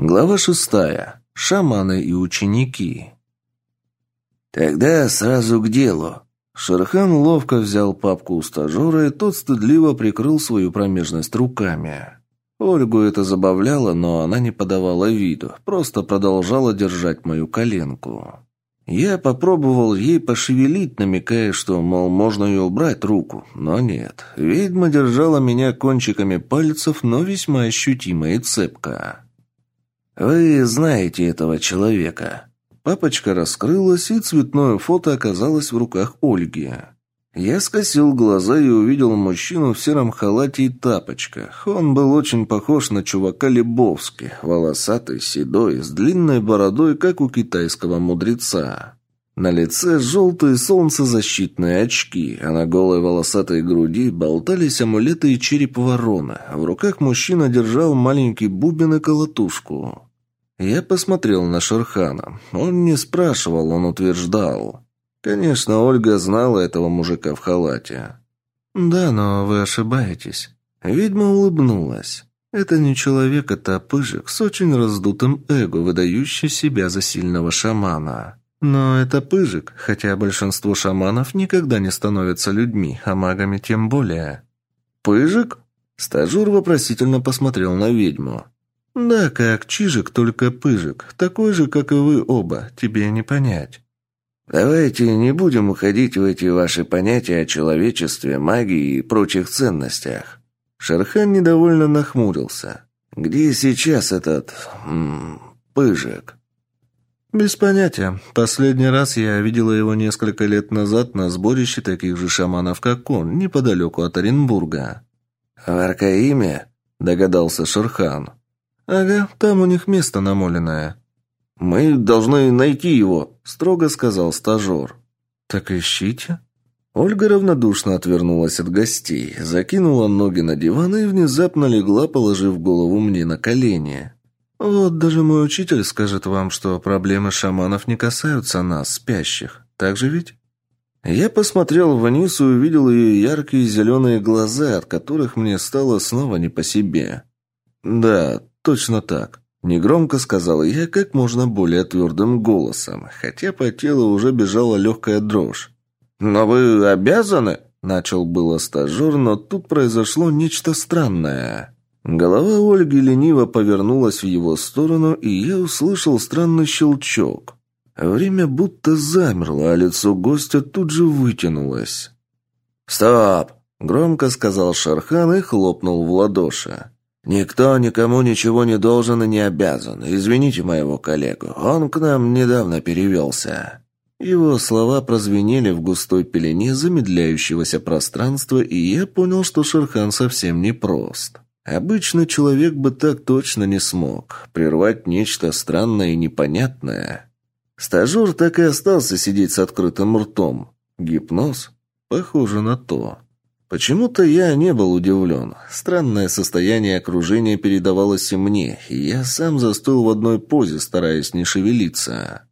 Глава шестая. Шаманы и ученики. Тогда сразу к делу. Шерхан ловко взял папку у стажера, и тот стыдливо прикрыл свою промежность руками. Ольгу это забавляло, но она не подавала виду, просто продолжала держать мою коленку. Я попробовал ей пошевелить, намекая, что, мол, можно ее убрать руку, но нет. Ведьма держала меня кончиками пальцев, но весьма ощутимо и цепко. «Вы знаете этого человека». Папочка раскрылась, и цветное фото оказалось в руках Ольги. Я скосил глаза и увидел мужчину в сером халате и тапочках. Он был очень похож на чувака Лебовски, волосатый, седой, с длинной бородой, как у китайского мудреца. На лице желтые солнцезащитные очки, а на голой волосатой груди болтались амулеты и череп ворона. В руках мужчина держал маленький бубен и колотушку. Я посмотрел на Шерхана. Он не спрашивал, он утверждал. Конечно, Ольга знала этого мужика в халате. «Да, но вы ошибаетесь». Ведьма улыбнулась. «Это не человек, это пыжик с очень раздутым эго, выдающий себя за сильного шамана. Но это пыжик, хотя большинство шаманов никогда не становятся людьми, а магами тем более». «Пыжик?» Стажер вопросительно посмотрел на ведьму. «Да, как Чижик, только Пыжик. Такой же, как и вы оба. Тебе не понять». «Давайте не будем уходить в эти ваши понятия о человечестве, магии и прочих ценностях». Шерхан недовольно нахмурился. «Где сейчас этот... М -м, Пыжик?» «Без понятия. Последний раз я видела его несколько лет назад на сборище таких же шаманов, как он, неподалеку от Оренбурга». «В Аркаиме?» – догадался Шерхан. «Ага, там у них место намоленное». «Мы должны найти его», – строго сказал стажер. «Так ищите». Ольга равнодушно отвернулась от гостей, закинула ноги на диван и внезапно легла, положив голову мне на колени. «Вот даже мой учитель скажет вам, что проблемы шаманов не касаются нас, спящих. Так же ведь?» Я посмотрел вниз и увидел ее яркие зеленые глаза, от которых мне стало снова не по себе. «Да, точно так», – негромко сказал я как можно более твердым голосом, хотя по телу уже бежала легкая дрожь. «Но вы обязаны?» – начал было стажер, но тут произошло нечто странное. Голова Ольги лениво повернулась в его сторону, и я услышал странный щелчок. Время будто замерло, а лицо гостя тут же вытянулось. «Стоп!» – громко сказал Шархан и хлопнул в ладоши. «Никто никому ничего не должен и не обязан. Извините моего коллегу, он к нам недавно перевелся». Его слова прозвенели в густой пелене замедляющегося пространства, и я понял, что Шерхан совсем не прост. Обычный человек бы так точно не смог. Прервать нечто странное и непонятное. Стажер так и остался сидеть с открытым ртом. Гипноз? Похоже на то. Почему-то я не был удивлен. Странное состояние окружения передавалось и мне, и я сам застыл в одной позе, стараясь не шевелиться.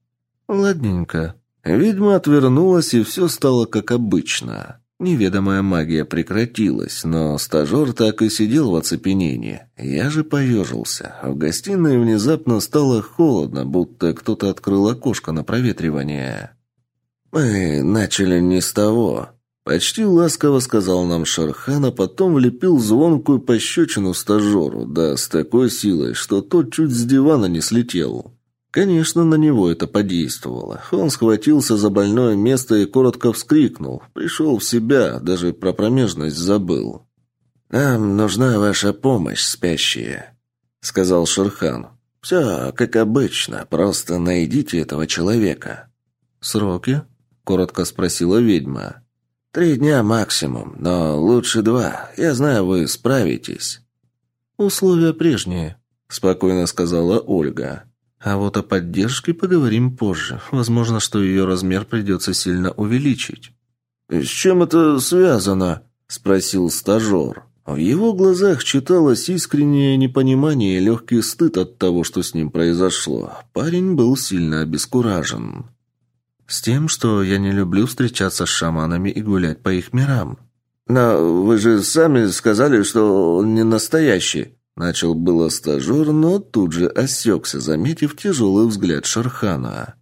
Ладненько. Ведьма отвернулась, и все стало как обычно. Неведомая магия прекратилась, но стажер так и сидел в оцепенении. Я же поежился. В гостиной внезапно стало холодно, будто кто-то открыл окошко на проветривание. «Мы начали не с того», Почти ласково сказал нам Шархан, а потом влепил звонкую пощечину стажеру, да с такой силой, что тот чуть с дивана не слетел. Конечно, на него это подействовало. Он схватился за больное место и коротко вскрикнул. Пришел в себя, даже про промежность забыл. «Нам нужна ваша помощь, спящие», — сказал Шерхан. «Все, как обычно, просто найдите этого человека». «Сроки?» — коротко спросила ведьма. «Три дня максимум, но лучше два. Я знаю, вы справитесь». «Условия прежние», – спокойно сказала Ольга. «А вот о поддержке поговорим позже. Возможно, что ее размер придется сильно увеличить». «С чем это связано?» – спросил стажер. В его глазах читалось искреннее непонимание и легкий стыд от того, что с ним произошло. Парень был сильно обескуражен. С тем, что я не люблю встречаться с шаманами и гулять по их мирам. «Но вы же сами сказали, что он не настоящий», Начал было стажер, но тут же осекся, заметив тяжелый взгляд Шархана.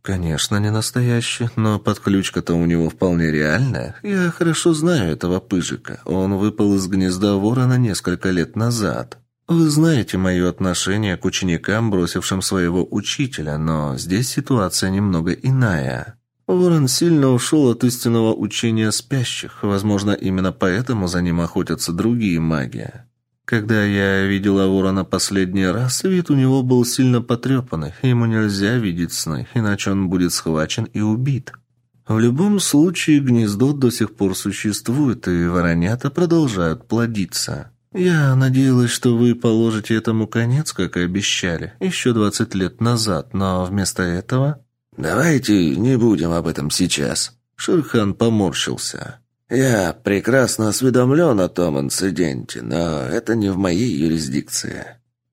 «Конечно, не настоящий, но подключка-то у него вполне реальная. Я хорошо знаю этого пыжика. Он выпал из гнезда ворона несколько лет назад. Вы знаете мое отношение к ученикам, бросившим своего учителя, но здесь ситуация немного иная. Ворон сильно ушел от истинного учения спящих. Возможно, именно поэтому за ним охотятся другие маги. Когда я видела ворона последний раз, вид у него был сильно потрепанный. Ему нельзя видеть сны, иначе он будет схвачен и убит. В любом случае, гнездо до сих пор существует, и воронята продолжают плодиться. Я надеялась, что вы положите этому конец, как и обещали, еще двадцать лет назад, но вместо этого... «Давайте не будем об этом сейчас», — Шерхан поморщился. «Я прекрасно осведомлен о том инциденте, но это не в моей юрисдикции».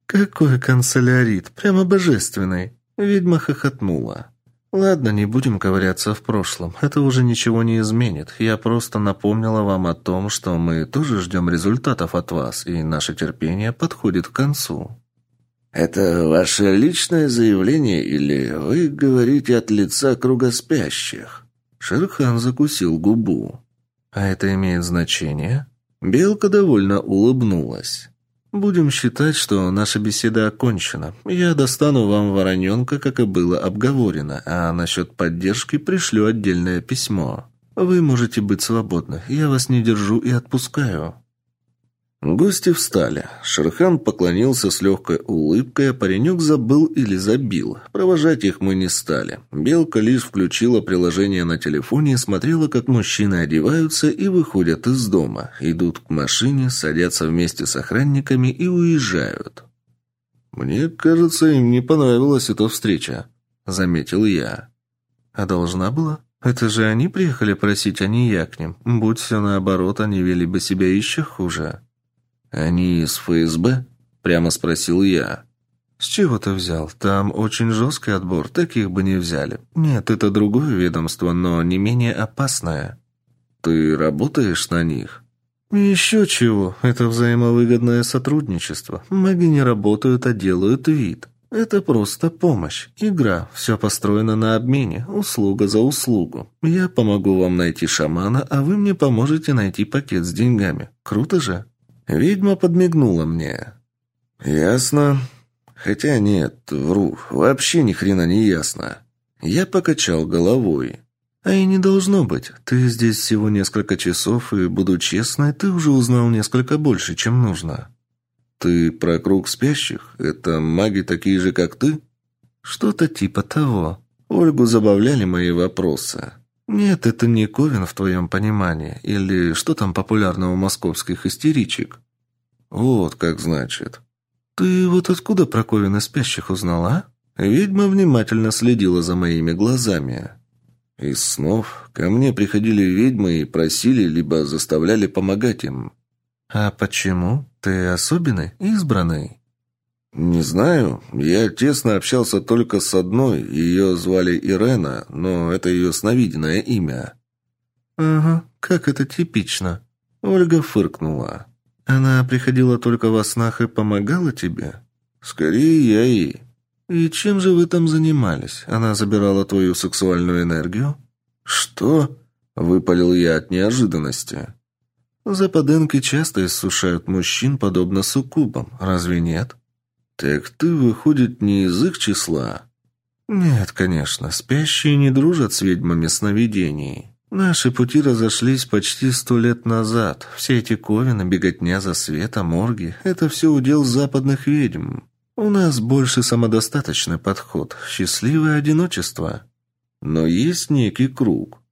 «Какой канцелярит! Прямо божественный!» Ведьма хохотнула. «Ладно, не будем ковыряться в прошлом. Это уже ничего не изменит. Я просто напомнила вам о том, что мы тоже ждем результатов от вас, и наше терпение подходит к концу». «Это ваше личное заявление или вы говорите от лица круга спящих?» Шерхан закусил губу. «А это имеет значение?» Белка довольно улыбнулась. «Будем считать, что наша беседа окончена. Я достану вам вороненка, как и было обговорено, а насчет поддержки пришлю отдельное письмо. Вы можете быть свободны. Я вас не держу и отпускаю». Гости встали. Шерхан поклонился с легкой улыбкой, а паренек забыл или забил. Провожать их мы не стали. Белка лишь включила приложение на телефоне и смотрела, как мужчины одеваются и выходят из дома. Идут к машине, садятся вместе с охранниками и уезжают. «Мне кажется, им не понравилась эта встреча», — заметил я. «А должна была? Это же они приехали просить, а не я к ним. Будь все наоборот, они вели бы себя еще хуже». «Они из ФСБ?» – прямо спросил я. «С чего ты взял? Там очень жесткий отбор, таких бы не взяли. Нет, это другое ведомство, но не менее опасное». «Ты работаешь на них?» «Еще чего. Это взаимовыгодное сотрудничество. Маги не работают, а делают вид. Это просто помощь. Игра. Все построено на обмене. Услуга за услугу. Я помогу вам найти шамана, а вы мне поможете найти пакет с деньгами. Круто же?» Ведьма подмигнула мне. «Ясно. Хотя нет, вру, вообще ни хрена не ясно». Я покачал головой. «А и не должно быть. Ты здесь всего несколько часов, и, буду честной, ты уже узнал несколько больше, чем нужно». «Ты про круг спящих? Это маги такие же, как ты?» «Что-то типа того». Ольгу забавляли мои вопросы. «Нет, это не Ковен в твоем понимании. Или что там популярно у московских истеричек?» «Вот как значит». «Ты вот откуда про Ковена спящих узнала?» Ведьма внимательно следила за моими глазами. Из снов ко мне приходили ведьмы и просили, либо заставляли помогать им. «А почему? Ты особенный, избранный?» «Не знаю. Я тесно общался только с одной. Ее звали Ирена, но это ее сновиденное имя». «Ага, как это типично». Ольга фыркнула. «Она приходила только во снах и помогала тебе?» «Скорее, я и...» «И чем же вы там занимались? Она забирала твою сексуальную энергию?» «Что?» — выпалил я от неожиданности. «Западенки часто иссушают мужчин, подобно суккубам. Разве нет?» «Так ты, выходит, не из их числа?» «Нет, конечно. Спящие не дружат с ведьмами сновидений. Наши пути разошлись почти сто лет назад. Все эти ковины, беготня за светом, морги — это все удел западных ведьм. У нас больше самодостаточный подход, счастливое одиночество. Но есть некий круг.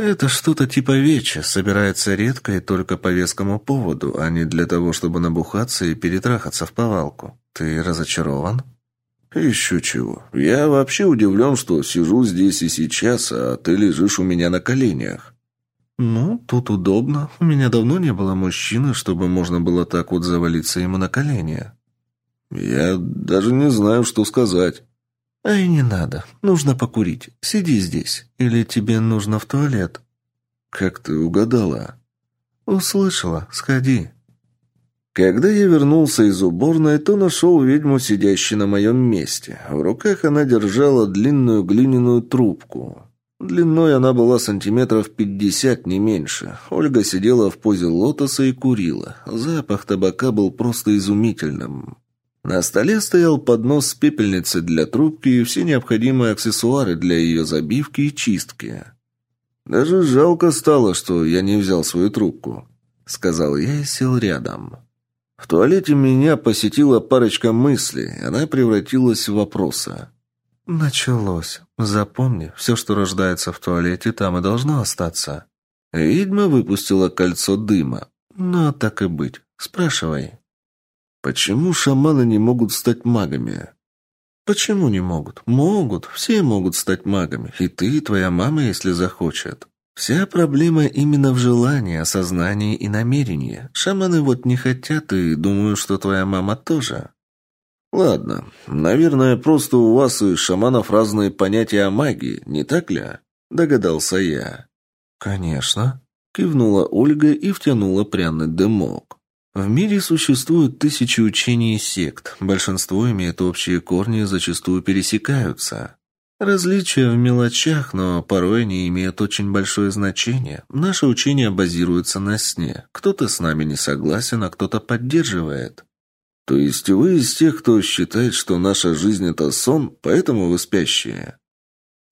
Это что-то типа веча, собирается редко и только по вескому поводу, а не для того, чтобы набухаться и перетрахаться в повалку. Ты разочарован? Еще чего. Я вообще удивлен, что сижу здесь и сейчас, а ты лежишь у меня на коленях. Ну, тут удобно. У меня давно не было мужчины, чтобы можно было так вот завалиться ему на колени. Я даже не знаю, что сказать. А и не надо. Нужно покурить. Сиди здесь. Или тебе нужно в туалет? Как ты угадала? Услышала. Сходи. Когда я вернулся из уборной, то нашел ведьму, сидящей на моем месте. В руках она держала длинную глиняную трубку. Длиной она была сантиметров пятьдесят, не меньше. Ольга сидела в позе лотоса и курила. Запах табака был просто изумительным. На столе стоял поднос с пепельницей для трубки и все необходимые аксессуары для ее забивки и чистки. «Даже жалко стало, что я не взял свою трубку», — сказал я и сел рядом. В туалете меня посетила парочка мыслей, она превратилась в вопросы. «Началось. Запомни, все, что рождается в туалете, там и должно остаться». Ведьма выпустила кольцо дыма. «Ну, так и быть. Спрашивай». «Почему шаманы не могут стать магами?» «Почему не могут? Могут. Все могут стать магами. И ты, и твоя мама, если захочет. Вся проблема именно в желании, осознании и намерении. Шаманы вот не хотят, и думаю, что твоя мама тоже». «Ладно. Наверное, просто у вас и шаманов разные понятия о магии, не так ли?» Догадался я. «Конечно», — кивнула Ольга и втянула пряный дымок. В мире существуют тысячи учений и сект. Большинство имеет общие корни и зачастую пересекаются. Различия в мелочах, но порой они имеют очень большое значение. Наше учение базируется на сне. Кто-то с нами не согласен, а кто-то поддерживает. То есть вы из тех, кто считает, что наша жизнь – это сон, поэтому вы спящие?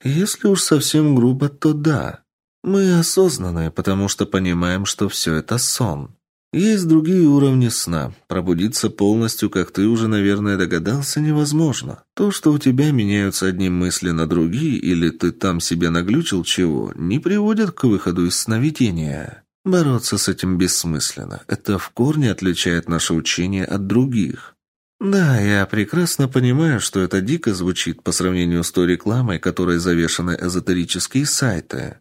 Если уж совсем грубо, то да. Мы осознанные, потому что понимаем, что все это сон. Есть другие уровни сна. Пробудиться полностью, как ты уже, наверное, догадался, невозможно. То, что у тебя меняются одни мысли на другие, или ты там себе наглючил чего, не приводит к выходу из сновидения. Бороться с этим бессмысленно. Это в корне отличает наше учение от других. Да, я прекрасно понимаю, что это дико звучит по сравнению с той рекламой, которой завешаны эзотерические сайты.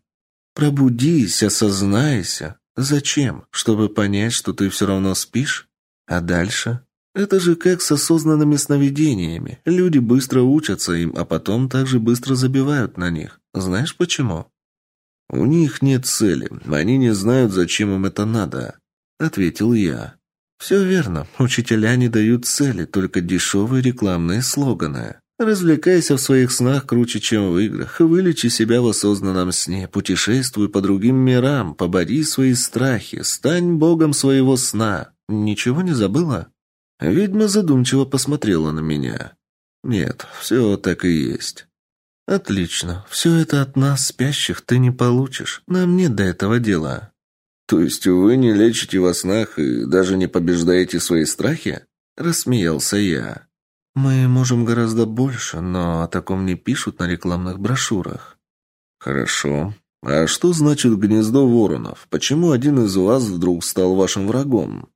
Пробудись, осознайся. Зачем? Чтобы понять, что ты все равно спишь? А дальше? Это же как с осознанными сновидениями. Люди быстро учатся им, а потом также быстро забивают на них. Знаешь почему? У них нет цели. Они не знают, зачем им это надо, ответил я. Все верно. Учителя не дают цели, только дешевые рекламные слоганы. Развлекайся в своих снах круче, чем в играх. Вылечи себя в осознанном сне. Путешествуй по другим мирам. Побори свои страхи. Стань богом своего сна. Ничего не забыла?» Ведьма задумчиво посмотрела на меня. «Нет, все так и есть». «Отлично. Все это от нас, спящих, ты не получишь. Нам нет до этого дела». «То есть вы не лечите во снах и даже не побеждаете свои страхи?» Рассмеялся я. «Мы можем гораздо больше, но о таком не пишут на рекламных брошюрах». «Хорошо. А что значит гнездо воронов? Почему один из вас вдруг стал вашим врагом?»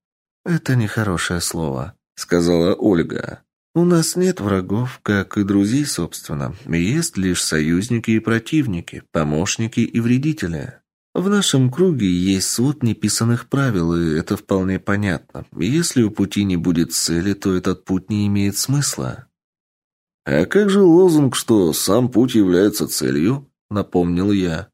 «Это нехорошее слово», — сказала Ольга. «У нас нет врагов, как и друзей, собственно. Есть лишь союзники и противники, помощники и вредители». В нашем круге есть свод неписанных правил, и это вполне понятно. Если у пути не будет цели, то этот путь не имеет смысла. «А как же лозунг, что сам путь является целью?» — напомнил я.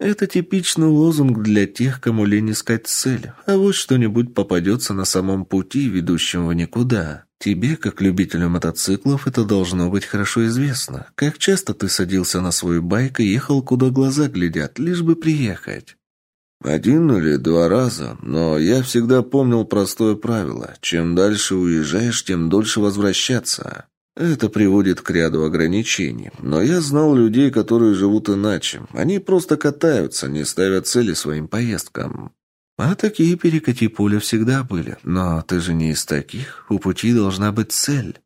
Это типичный лозунг для тех, кому лень искать цель, а вот что-нибудь попадется на самом пути, ведущем в никуда. Тебе, как любителю мотоциклов, это должно быть хорошо известно. Как часто ты садился на свою байк и ехал, куда глаза глядят, лишь бы приехать? Один или два раза, но я всегда помнил простое правило. Чем дальше уезжаешь, тем дольше возвращаться. Это приводит к ряду ограничений. Но я знал людей, которые живут иначе. Они просто катаются, не ставят цели своим поездкам. А такие перекати поле всегда были. Но ты же не из таких. У пути должна быть цель.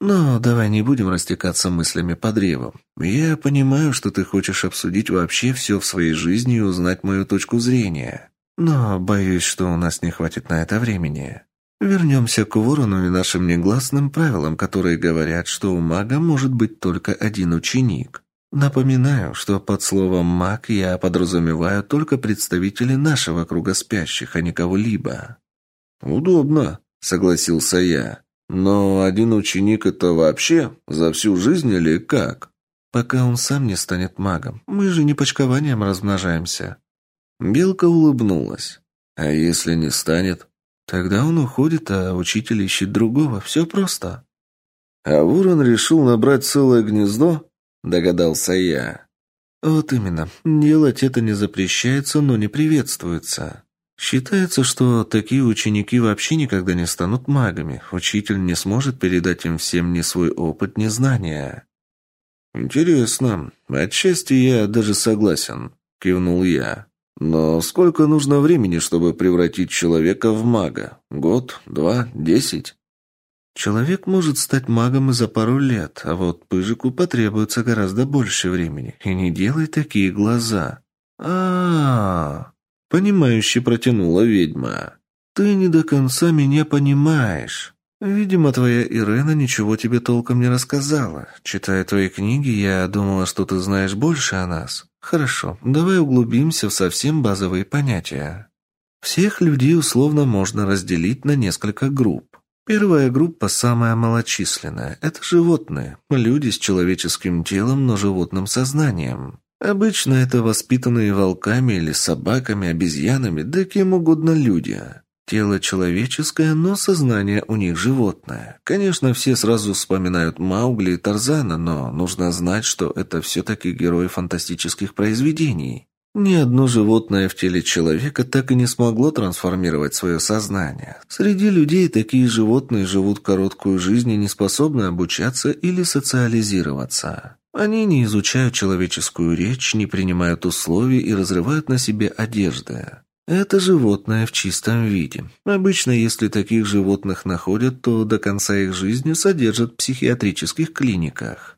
Но давай не будем растекаться мыслями по древу. Я понимаю, что ты хочешь обсудить вообще все в своей жизни и узнать мою точку зрения. Но боюсь, что у нас не хватит на это времени. Вернемся к ворону и нашим негласным правилам, которые говорят, что у мага может быть только один ученик. Напоминаю, что под словом «маг» я подразумеваю только представителей нашего круга спящих, а не кого-либо. «Удобно», — согласился я. «Но один ученик — это вообще за всю жизнь или как?» «Пока он сам не станет магом. Мы же не почкованием размножаемся». Белка улыбнулась. «А если не станет?» Тогда он уходит, а учитель ищет другого. Все просто. А ворон решил набрать целое гнездо? Догадался я. Вот именно. Делать это не запрещается, но не приветствуется. Считается, что такие ученики вообще никогда не станут магами. Учитель не сможет передать им всем ни свой опыт, ни знания. «Интересно. Отчасти я даже согласен», — кивнул я. «Но сколько нужно времени, чтобы превратить человека в мага? Год? Два? Десять?» Человек может стать магом и за пару лет, а вот Пыжику потребуется гораздо больше времени. И не делай такие глаза. а, -а, Понимающе протянула ведьма. «Ты не до конца меня понимаешь. Видимо, твоя Ирена ничего тебе толком не рассказала. Читая твои книги, я думала, что ты знаешь больше о нас. Хорошо, давай углубимся в совсем базовые понятия. Всех людей условно можно разделить на несколько групп. Первая группа самая малочисленная. Это животные. Люди с человеческим телом, но животным сознанием. Обычно это воспитанные волками или собаками, обезьянами, да кем угодно люди. Тело человеческое, но сознание у них животное. Конечно, все сразу вспоминают Маугли и Тарзана, но нужно знать, что это все-таки герои фантастических произведений. Ни одно животное в теле человека так и не смогло трансформировать свое сознание. Среди людей такие животные живут короткую жизнь и не способны обучаться или социализироваться. Они не изучают человеческую речь, не принимают условий и разрывают на себе одежды. Это животное в чистом виде. Обычно, если таких животных находят, то до конца их жизни содержат в психиатрических клиниках.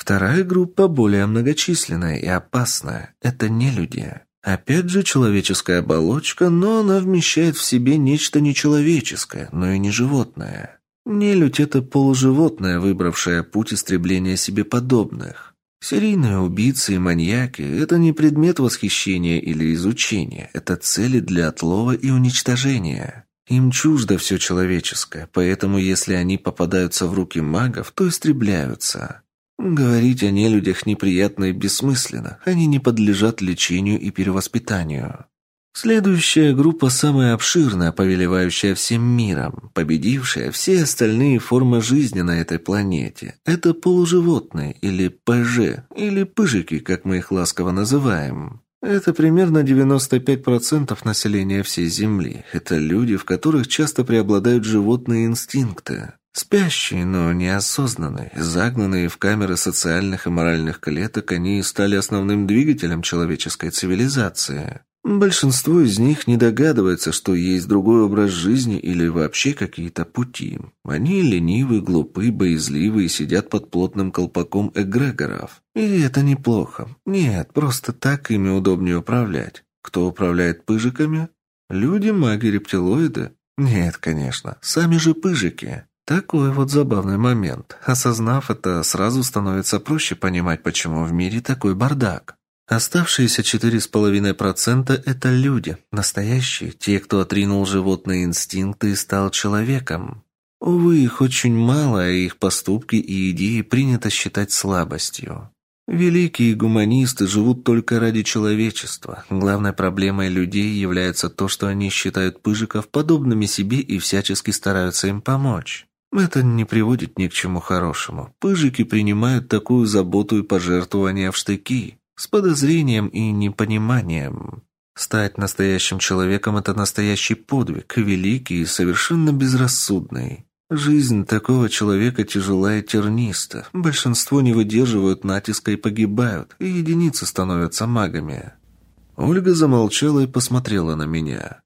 Вторая группа более многочисленная и опасная. Это не люди. Опять же, человеческая оболочка, но она вмещает в себе нечто нечеловеческое, но и не животное. Нелюдь – это полуживотное, выбравшее путь истребления себе подобных. Серийные убийцы и маньяки – это не предмет восхищения или изучения, это цели для отлова и уничтожения. Им чуждо все человеческое, поэтому если они попадаются в руки магов, то истребляются. Говорить о нелюдях неприятно и бессмысленно, они не подлежат лечению и перевоспитанию. Следующая группа самая обширная, повелевающая всем миром, победившая все остальные формы жизни на этой планете. Это полуживотные, или ПЖ, или пыжики, как мы их ласково называем. Это примерно 95% населения всей Земли. Это люди, в которых часто преобладают животные инстинкты. Спящие, но неосознанные, загнанные в камеры социальных и моральных клеток, они стали основным двигателем человеческой цивилизации. Большинство из них не догадывается, что есть другой образ жизни или вообще какие-то пути. Они ленивы, глупы, боязливы и сидят под плотным колпаком эгрегоров. И это неплохо. Нет, просто так ими удобнее управлять. Кто управляет пыжиками? Люди, маги, рептилоиды? Нет, конечно, сами же пыжики. Такой вот забавный момент. Осознав это, сразу становится проще понимать, почему в мире такой бардак. Оставшиеся 4,5% – это люди, настоящие, те, кто отринул животные инстинкты и стал человеком. Увы, их очень мало, а их поступки и идеи принято считать слабостью. Великие гуманисты живут только ради человечества. Главной проблемой людей является то, что они считают пыжиков подобными себе и всячески стараются им помочь. Это не приводит ни к чему хорошему. Пыжики принимают такую заботу и пожертвования в штыки с подозрением и непониманием. Стать настоящим человеком – это настоящий подвиг, великий и совершенно безрассудный. Жизнь такого человека тяжела и терниста. Большинство не выдерживают натиска и погибают, и единицы становятся магами. Ольга замолчала и посмотрела на меня.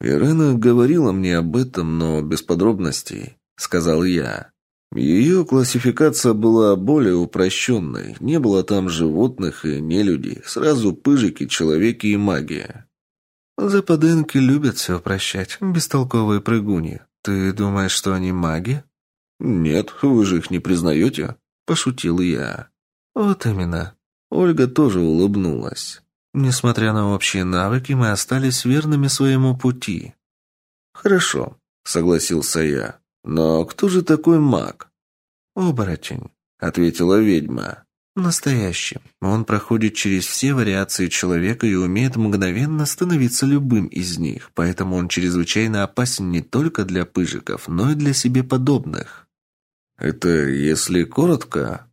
«Ирена говорила мне об этом, но без подробностей», — сказал я. Ее классификация была более упрощенной. Не было там животных и нелюдей. Сразу пыжики, человеки и магия. Западенки любят все упрощать. Бестолковые прыгуни. Ты думаешь, что они маги? Нет, вы же их не признаете? Пошутил я. Вот именно. Ольга тоже улыбнулась. Несмотря на общие навыки, мы остались верными своему пути. Хорошо, согласился я. «Но кто же такой маг?» «Оборотень», — ответила ведьма. Настоящий. Он проходит через все вариации человека и умеет мгновенно становиться любым из них, поэтому он чрезвычайно опасен не только для пыжиков, но и для себе подобных. Это если коротко?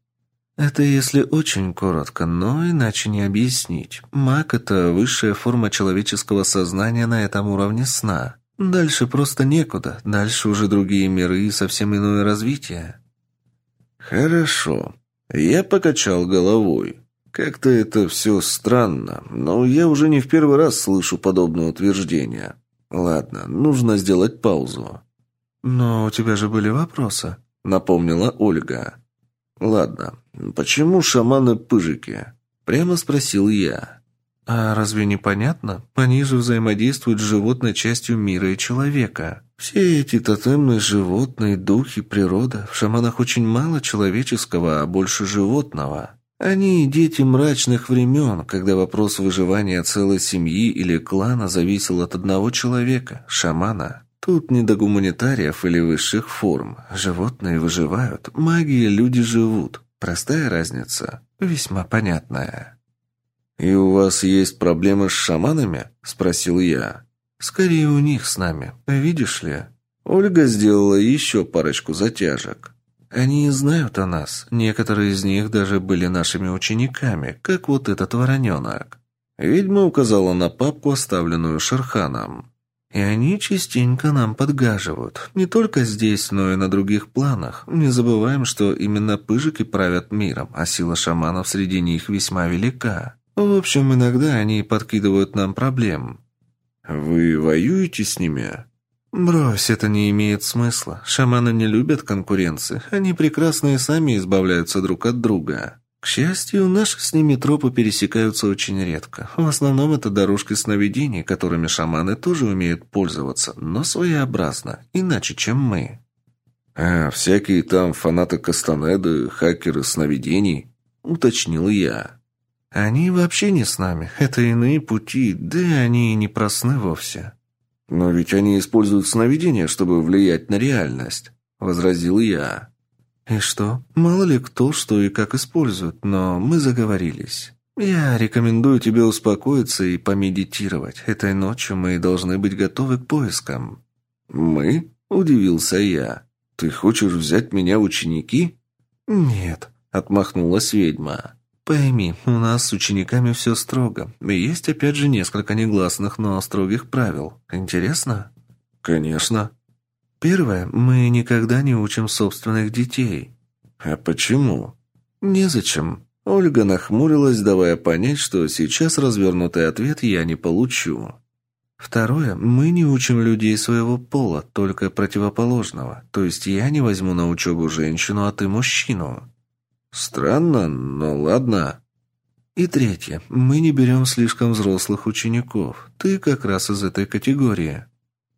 Это если очень коротко, но иначе не объяснить. Маг – это высшая форма человеческого сознания на этом уровне сна. Дальше просто некуда, дальше уже другие миры и совсем иное развитие. Хорошо. Я покачал головой. Как-то это все странно, но я уже не в первый раз слышу подобное утверждение. Ладно, нужно сделать паузу. «Но у тебя же были вопросы», — напомнила Ольга. «Ладно, почему шаманы-пыжики?» — прямо спросил я. «А разве не понятно? Они же взаимодействуют с животной частью мира и человека. Все эти тотемные животные, духи, природа. В шаманах очень мало человеческого, а больше животного. Они дети мрачных времен, когда вопрос выживания целой семьи или клана зависел от одного человека – шамана. Тут не до гуманитариев или высших форм. Животные выживают, маги люди живут. Простая разница, весьма понятная. «И у вас есть проблемы с шаманами?» – спросил я. «Скорее у них с нами, видишь ли?» Ольга сделала еще парочку затяжек. «Они знают о нас. Некоторые из них даже были нашими учениками, как вот этот вороненок». Ведьма указала на папку, оставленную Шерханом. «И они частенько нам подгаживают. Не только здесь, но и на других планах. Не забываем, что именно пыжики правят миром, а сила шаманов среди них весьма велика. В общем, иногда они подкидывают нам проблем. «Вы воюете с ними?» «Брось, это не имеет смысла. Шаманы не любят конкуренции. Они прекрасно и сами избавляются друг от друга. К счастью, наши с ними тропы пересекаются очень редко. В основном это дорожки сновидений, которыми шаманы тоже умеют пользоваться, но своеобразно, иначе, чем мы». «А, всякие там фанаты Кастанеды, хакеры сновидений?» — уточнил я. Они вообще не с нами. Это иные пути, да и они и не просны вовсе. Но ведь они используют сновидения, чтобы влиять на реальность, возразил я. И что? Мало ли кто что и как использует, но мы заговорились. Я рекомендую тебе успокоиться и помедитировать. Этой ночью мы должны быть готовы к поискам. Мы? удивился я. Ты хочешь взять меня в ученики? Нет, отмахнулась ведьма. Пойми, у нас с учениками все строго. Есть опять же несколько негласных, но строгих правил. Интересно? Конечно. Первое, мы никогда не учим собственных детей. А почему? Незачем. Ольга нахмурилась, давая понять, что сейчас развернутый ответ я не получу. Второе, мы не учим людей своего пола, только противоположного. То есть я не возьму на учебу женщину, а ты мужчину. Странно, но ладно. И третье. Мы не берем слишком взрослых учеников. Ты как раз из этой категории.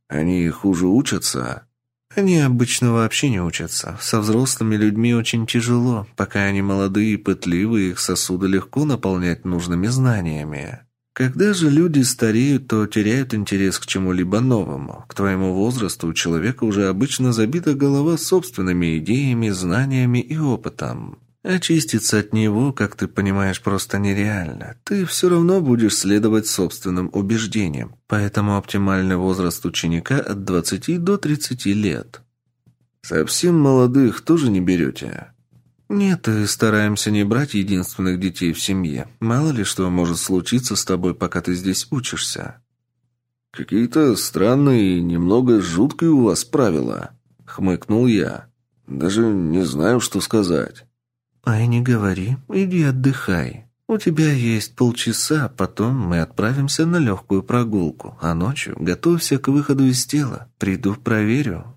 Они хуже учатся? Они обычно вообще не учатся. Со взрослыми людьми очень тяжело. Пока они молодые и пытливые, их сосуды легко наполнять нужными знаниями. Когда же люди стареют, то теряют интерес к чему-либо новому. К твоему возрасту у человека уже обычно забита голова собственными идеями, знаниями и опытом. Очиститься от него, как ты понимаешь, просто нереально. Ты все равно будешь следовать собственным убеждениям. Поэтому оптимальный возраст ученика от 20 до 30 лет. Совсем молодых тоже не берете? Нет, стараемся не брать единственных детей в семье. Мало ли что может случиться с тобой, пока ты здесь учишься. Какие-то странные немного жуткие у вас правила, хмыкнул я. Даже не знаю, что сказать. «Ай, не говори, иди отдыхай. У тебя есть полчаса, потом мы отправимся на легкую прогулку, а ночью готовься к выходу из тела. Приду, проверю,